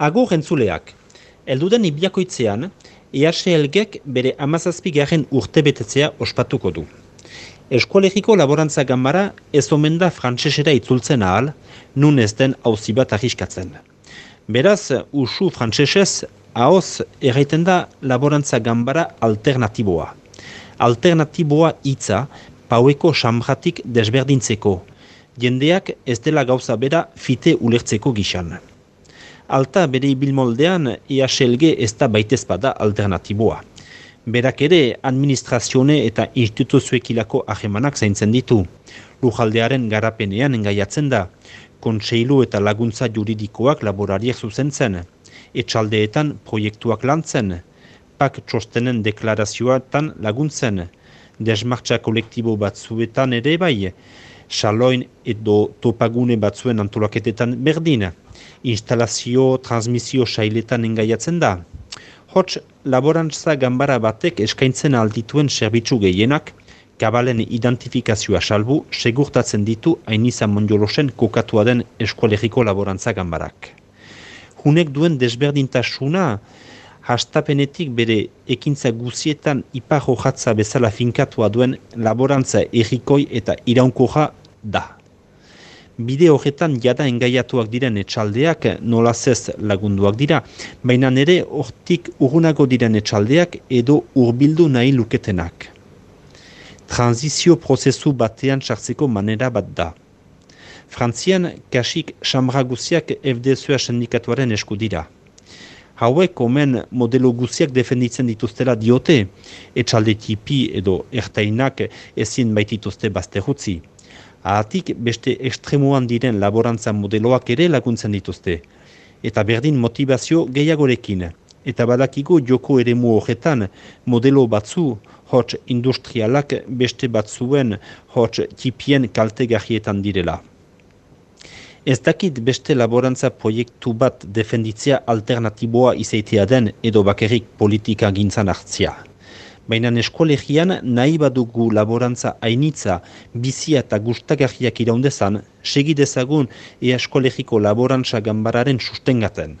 Agur entzuleak, elduden ibiakoitzean, EHLGek bere amazazpi garen urte betetzea ospatuko du. Eskolegiko laborantza gambara ez omen da frantsesera itzultzen ahal, nun ez den hauzi bat ahiskatzen. Beraz, usu frantsesez, haoz erraiten da laborantza gambara alternatiboa. Alternatiboa hitza paueko samjatik desberdintzeko, jendeak ez dela gauza bera fite ulertzeko gixan. Alta bere ibilmoldean EHLG ez da baitez bada alternatiboa. Berak ere administrazione eta instituzioekilako ahemanak zaintzen ditu. Lujaldearen garapenean engaiatzen da. Kontseilu eta laguntza juridikoak laborariak zuzentzen. Etxaldeetan proiektuak lantzen. Pak txostenen deklarazioetan laguntzen. Desmartza kolektibo batzuetan ere bai. Xaloin edo topagune batzuen antolaketetan berdin instalazio, transmisio sailetan engaiatzen da. Hots, laborantza gambara batek eskaintzen aldituen zerbitzu gehienak, kabalen identifikazioa salbu, segurtatzen ditu hainiza mondiolosen kokatua den eskualeriko laborantza gambarak. Hunek duen desberdintasuna, hastapenetik bere ekintza guzietan ipar hojatza bezala finkatua duen laborantza errikoi eta iraunkoja da. Bide horretan jada engaiatuak diren etxaldeak nolazez lagunduak dira, baina nire hortik urgunago diren etxaldeak edo urbildu nahi luketenak. Transizio prozesu batean sartzeko manera bat da. Frantzian, kasik samra guziak FDSOa sindikatuaren esku dira. Hauek omen modelo guziak defenditzen dituztela diote, etxalde tipi edo ertainak ezin baitituzte bazte Ahatik beste ekstremoan diren laborantza modeloak ere laguntzen dituzte. Eta berdin motivazio gehiagorekin. Eta badakigu joko ere horretan modelo batzu hots industrialak beste batzuen hots tipien kaltegahietan direla. Ez dakit beste laborantza proiektu bat defenditzea alternatiboa izaitea den edo bakerik politika gintzan hartzia baina eskolegian nahi badugu laborantza hainitza bizia eta gustagarriak iraundezan, segidezagun ea eskolegiko laborantza gambararen sustengaten.